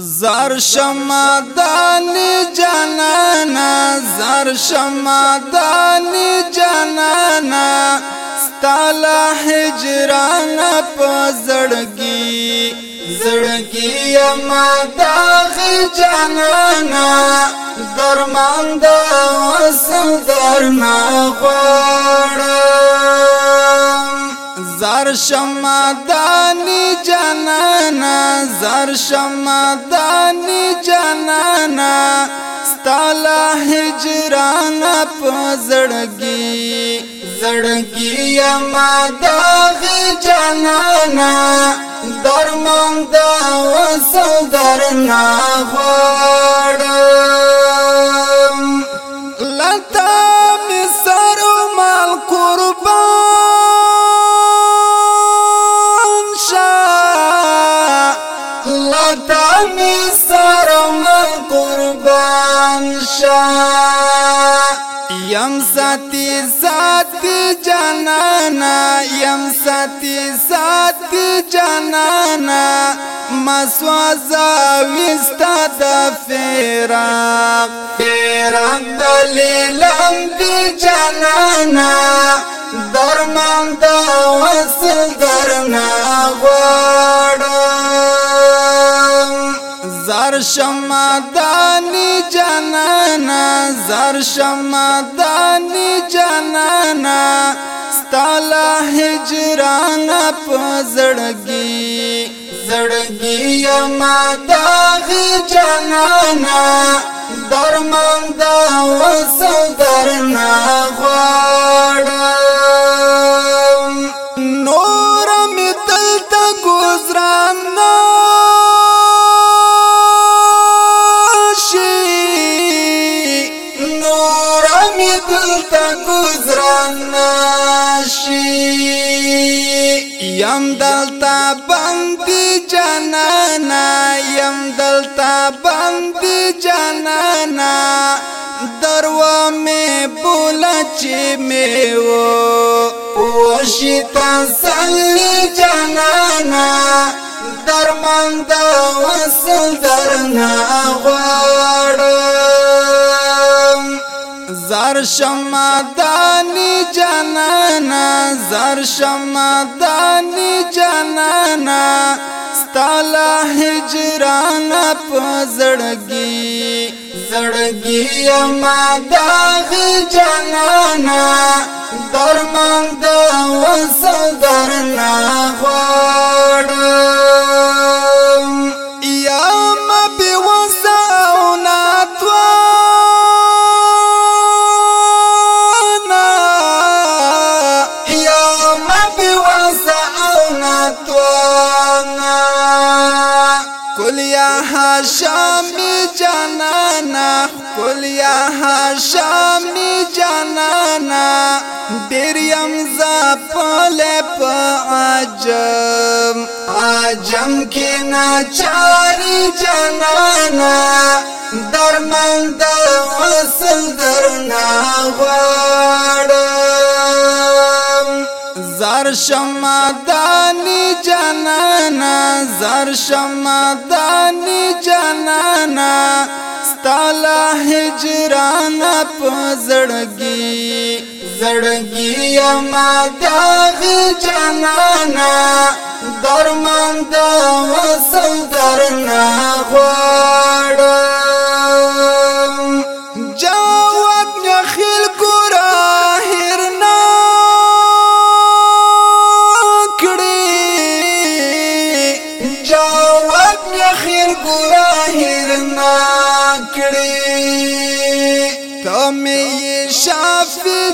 زر شما دانی جانانا زر شما دانی جانانا ستالا حجرانا پا زڑگی زڑگی اما داغی جانانا درمان دا وصل درنا خوارا زر شما دانی جانانا زر شما دانی جانانا ستالا هجرانا پا زڑگی زڑگی یما داغی جانانا درمان دا وسو درنا خوڑا تا می سرم قربان شا یم ساتی ساتی جانانا یم ساتی ساتی جانانا مسوازا وستا د فراق فراق دلیلم دی جانانا درمان دا وصل درنا غوار زر شما دانی جانانا زر شما دانی جانانا ستالا هجرانا پا زڑگی زڑگی یما داغی جانانا درمان دا وسو درنا خواه نشي یم دلتا باندې جنانا یم دلتا باندې جنانا درو می بولچ می و پوشتا سلی جنانا درمند وصل درنا غوا زر شما دانی جانانا زر شما دانی جانانا ستالا هجرانا پا زڑگی زړګي ما داغ جنانا درمان دا وسدرنا هاشمی جانانا قل یا هاشمی جانانا دریم زپل په عجم عجم کې ناچاری جانانا درمند وصل درنا غوا زر شما دانی جانانا زر شما دانی جانانا ستالا هجرانا په زړګي زړګي یما داغ جانانا درمان دا وسل درنا اخیر ګراهر نا کړی تمه شاف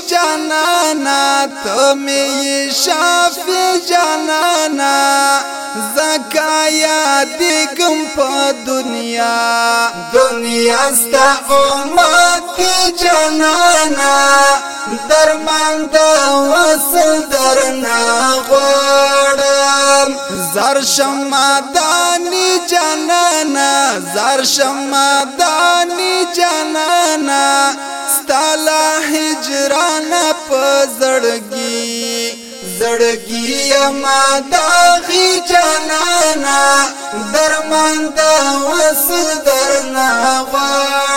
جانانا تمی شافی جانانا زکایا دیگم پا دنیا دنیا ستا امتی جانانا درمان دا وصل درنا غوڑم زر شما دانی جانانا زر شما دانی جانانا تعالی هجران په زړګي زړګي ما داغي جنانا درمان دا وس درنا غواړم